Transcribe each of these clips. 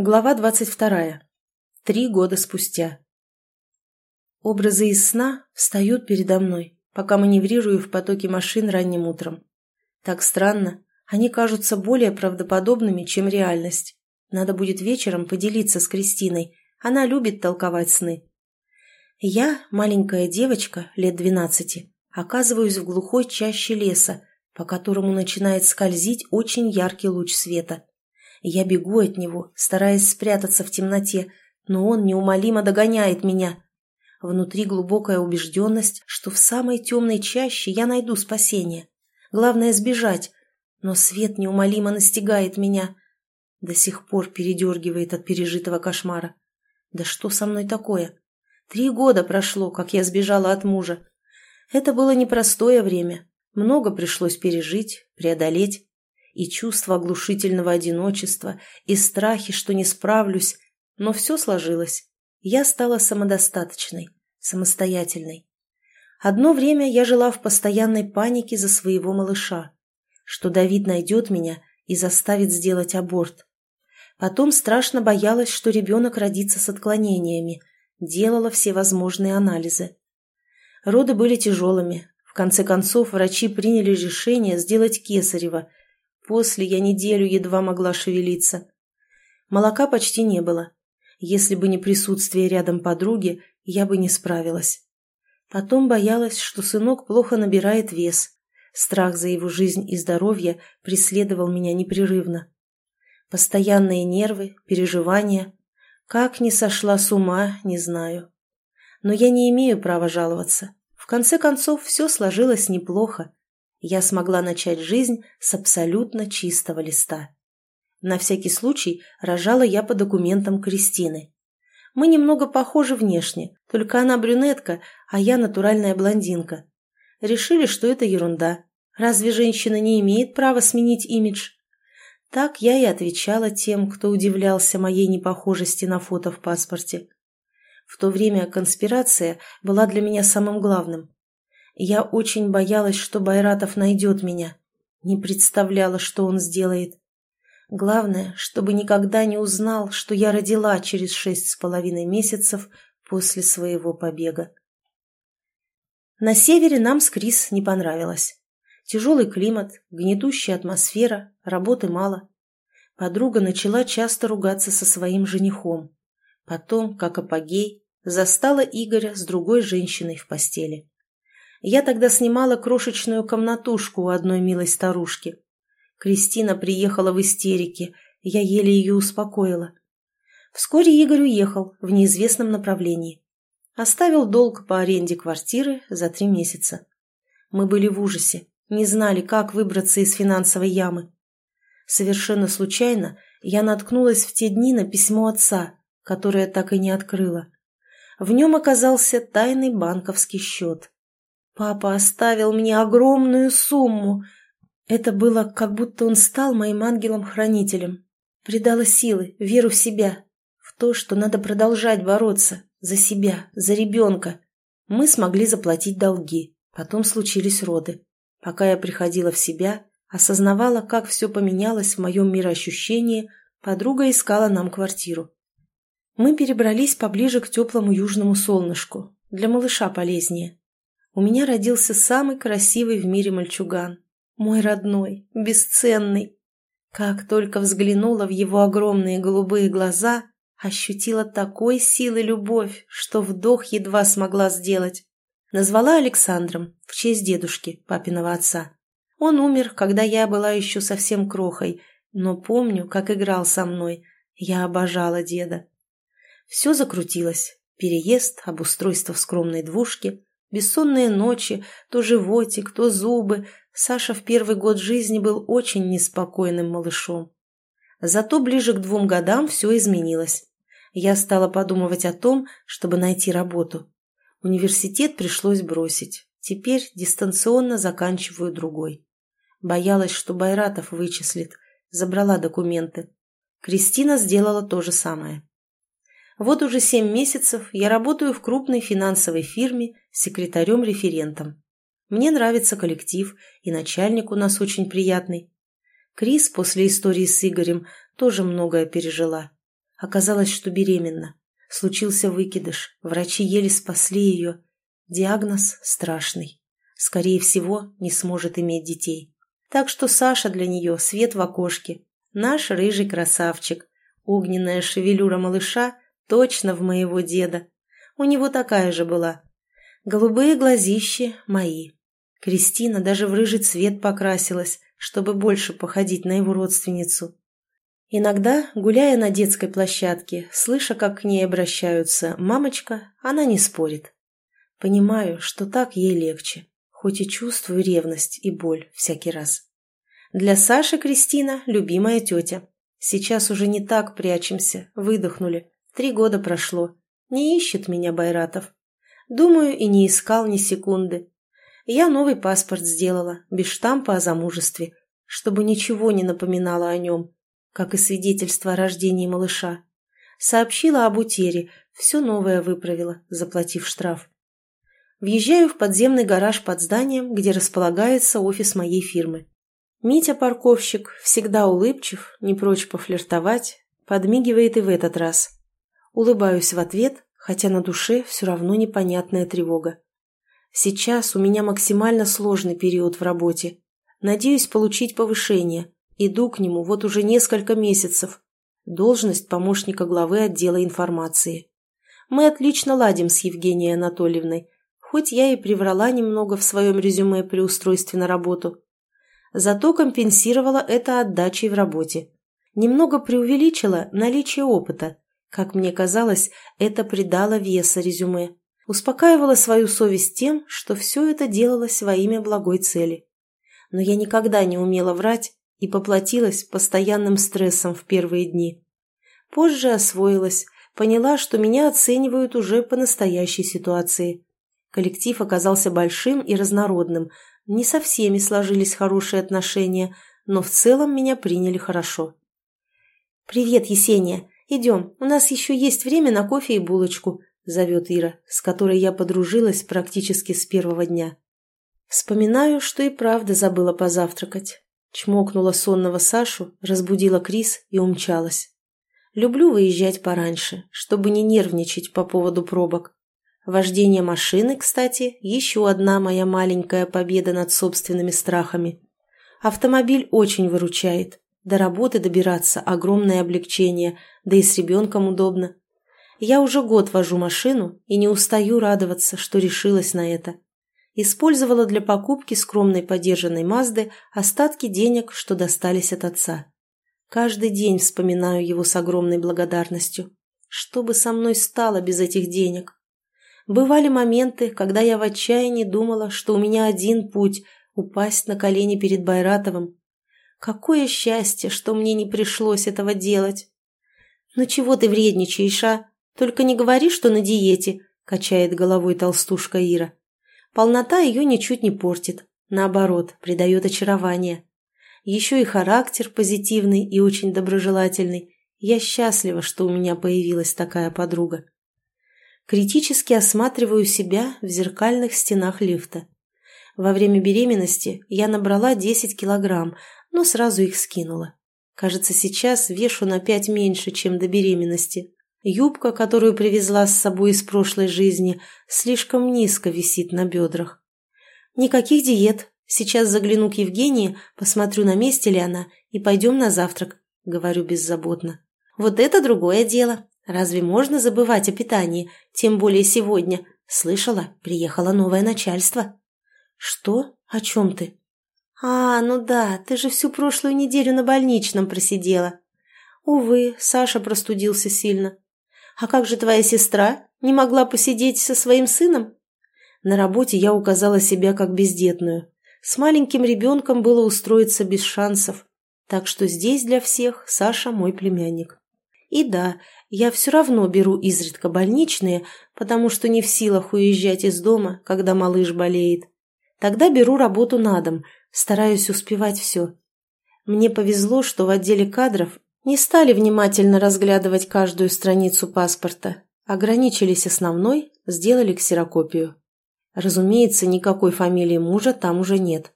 Глава двадцать вторая. Три года спустя. Образы из сна встают передо мной, пока маневрирую в потоке машин ранним утром. Так странно, они кажутся более правдоподобными, чем реальность. Надо будет вечером поделиться с Кристиной, она любит толковать сны. Я, маленькая девочка, лет двенадцати, оказываюсь в глухой чаще леса, по которому начинает скользить очень яркий луч света – я бегу от него, стараясь спрятаться в темноте, но он неумолимо догоняет меня. Внутри глубокая убежденность, что в самой темной чаще я найду спасение. Главное сбежать, но свет неумолимо настигает меня. До сих пор передергивает от пережитого кошмара. Да что со мной такое? Три года прошло, как я сбежала от мужа. Это было непростое время. Много пришлось пережить, преодолеть и чувство оглушительного одиночества, и страхи, что не справлюсь, но все сложилось. Я стала самодостаточной, самостоятельной. Одно время я жила в постоянной панике за своего малыша, что Давид найдет меня и заставит сделать аборт. Потом страшно боялась, что ребенок родится с отклонениями, делала все возможные анализы. Роды были тяжелыми. В конце концов, врачи приняли решение сделать кесарево, После я неделю едва могла шевелиться. Молока почти не было. Если бы не присутствие рядом подруги, я бы не справилась. Потом боялась, что сынок плохо набирает вес. Страх за его жизнь и здоровье преследовал меня непрерывно. Постоянные нервы, переживания. Как не сошла с ума, не знаю. Но я не имею права жаловаться. В конце концов, все сложилось неплохо я смогла начать жизнь с абсолютно чистого листа. На всякий случай рожала я по документам Кристины. Мы немного похожи внешне, только она брюнетка, а я натуральная блондинка. Решили, что это ерунда. Разве женщина не имеет права сменить имидж? Так я и отвечала тем, кто удивлялся моей непохожести на фото в паспорте. В то время конспирация была для меня самым главным. Я очень боялась, что Байратов найдет меня. Не представляла, что он сделает. Главное, чтобы никогда не узнал, что я родила через шесть с половиной месяцев после своего побега. На севере нам с Крис не понравилось. Тяжелый климат, гнетущая атмосфера, работы мало. Подруга начала часто ругаться со своим женихом. Потом, как апогей, застала Игоря с другой женщиной в постели. Я тогда снимала крошечную комнатушку у одной милой старушки. Кристина приехала в истерике, я еле ее успокоила. Вскоре Игорь уехал в неизвестном направлении. Оставил долг по аренде квартиры за три месяца. Мы были в ужасе, не знали, как выбраться из финансовой ямы. Совершенно случайно я наткнулась в те дни на письмо отца, которое так и не открыла. В нем оказался тайный банковский счет. Папа оставил мне огромную сумму. Это было, как будто он стал моим ангелом-хранителем. Придало силы, веру в себя, в то, что надо продолжать бороться за себя, за ребенка. Мы смогли заплатить долги, потом случились роды. Пока я приходила в себя, осознавала, как все поменялось в моем мироощущении, подруга искала нам квартиру. Мы перебрались поближе к теплому южному солнышку, для малыша полезнее у меня родился самый красивый в мире мальчуган. Мой родной, бесценный. Как только взглянула в его огромные голубые глаза, ощутила такой силы любовь, что вдох едва смогла сделать. Назвала Александром в честь дедушки, папиного отца. Он умер, когда я была еще совсем крохой, но помню, как играл со мной. Я обожала деда. Все закрутилось. Переезд, обустройство в скромной двушке, Бессонные ночи, то животик, то зубы. Саша в первый год жизни был очень неспокойным малышом. Зато ближе к двум годам все изменилось. Я стала подумывать о том, чтобы найти работу. Университет пришлось бросить. Теперь дистанционно заканчиваю другой. Боялась, что Байратов вычислит. Забрала документы. Кристина сделала то же самое. Вот уже семь месяцев я работаю в крупной финансовой фирме секретарем-референтом. Мне нравится коллектив, и начальник у нас очень приятный. Крис после истории с Игорем тоже многое пережила. Оказалось, что беременна. Случился выкидыш, врачи еле спасли ее. Диагноз страшный. Скорее всего, не сможет иметь детей. Так что Саша для нее свет в окошке. Наш рыжий красавчик. Огненная шевелюра малыша точно в моего деда. У него такая же была. Голубые глазищи мои. Кристина даже в рыжий цвет покрасилась, чтобы больше походить на его родственницу. Иногда, гуляя на детской площадке, слыша, как к ней обращаются «мамочка», она не спорит. Понимаю, что так ей легче, хоть и чувствую ревность и боль всякий раз. Для Саши Кристина – любимая тетя. Сейчас уже не так прячемся, выдохнули. Три года прошло. Не ищет меня Байратов. Думаю, и не искал ни секунды. Я новый паспорт сделала, без штампа о замужестве, чтобы ничего не напоминало о нем, как и свидетельство о рождении малыша. Сообщила об утере, все новое выправила, заплатив штраф. Въезжаю в подземный гараж под зданием, где располагается офис моей фирмы. Митя-парковщик, всегда улыбчив, не прочь пофлиртовать, подмигивает и в этот раз. Улыбаюсь в ответ, хотя на душе все равно непонятная тревога. Сейчас у меня максимально сложный период в работе. Надеюсь получить повышение. Иду к нему вот уже несколько месяцев. Должность помощника главы отдела информации. Мы отлично ладим с Евгенией Анатольевной, хоть я и приврала немного в своем резюме при устройстве на работу. Зато компенсировала это отдачей в работе. Немного преувеличила наличие опыта. Как мне казалось, это придало веса резюме успокаивала свою совесть тем, что все это делалось во имя благой цели. Но я никогда не умела врать и поплатилась постоянным стрессом в первые дни. Позже освоилась, поняла, что меня оценивают уже по настоящей ситуации. Коллектив оказался большим и разнородным, не со всеми сложились хорошие отношения, но в целом меня приняли хорошо. «Привет, Есения! Идем, у нас еще есть время на кофе и булочку», зовет Ира, с которой я подружилась практически с первого дня. Вспоминаю, что и правда забыла позавтракать. Чмокнула сонного Сашу, разбудила Крис и умчалась. Люблю выезжать пораньше, чтобы не нервничать по поводу пробок. Вождение машины, кстати, еще одна моя маленькая победа над собственными страхами. Автомобиль очень выручает. До работы добираться – огромное облегчение, да и с ребенком удобно. Я уже год вожу машину и не устаю радоваться, что решилась на это. Использовала для покупки скромной подержанной Мазды остатки денег, что достались от отца. Каждый день вспоминаю его с огромной благодарностью. Что бы со мной стало без этих денег? Бывали моменты, когда я в отчаянии думала, что у меня один путь – упасть на колени перед Байратовым. Какое счастье, что мне не пришлось этого делать. «Ну чего ты вредничаешь, а?» Только не говори, что на диете», – качает головой толстушка Ира. Полнота ее ничуть не портит, наоборот, придает очарование. Еще и характер позитивный и очень доброжелательный. Я счастлива, что у меня появилась такая подруга. Критически осматриваю себя в зеркальных стенах лифта. Во время беременности я набрала 10 килограмм, но сразу их скинула. Кажется, сейчас вешу на 5 меньше, чем до беременности. Юбка, которую привезла с собой из прошлой жизни, слишком низко висит на бедрах. Никаких диет. Сейчас загляну к Евгении, посмотрю, на месте ли она, и пойдем на завтрак, говорю беззаботно. Вот это другое дело. Разве можно забывать о питании, тем более сегодня? Слышала, приехало новое начальство. Что? О чем ты? А, ну да, ты же всю прошлую неделю на больничном просидела. Увы, Саша простудился сильно. «А как же твоя сестра? Не могла посидеть со своим сыном?» На работе я указала себя как бездетную. С маленьким ребенком было устроиться без шансов. Так что здесь для всех Саша мой племянник. И да, я все равно беру изредка больничные, потому что не в силах уезжать из дома, когда малыш болеет. Тогда беру работу на дом, стараюсь успевать все. Мне повезло, что в отделе кадров не стали внимательно разглядывать каждую страницу паспорта, ограничились основной, сделали ксерокопию. Разумеется, никакой фамилии мужа там уже нет.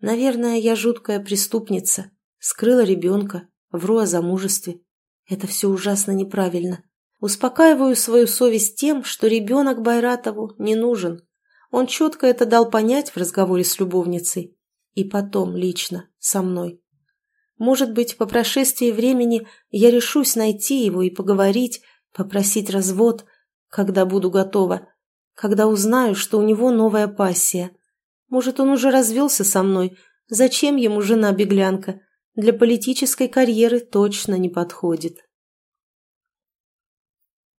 Наверное, я жуткая преступница, скрыла ребенка, вру о замужестве. Это все ужасно неправильно. Успокаиваю свою совесть тем, что ребенок Байратову не нужен. Он четко это дал понять в разговоре с любовницей. И потом лично, со мной. Может быть, по прошествии времени я решусь найти его и поговорить, попросить развод, когда буду готова, когда узнаю, что у него новая пассия. Может, он уже развелся со мной. Зачем ему жена-беглянка? Для политической карьеры точно не подходит.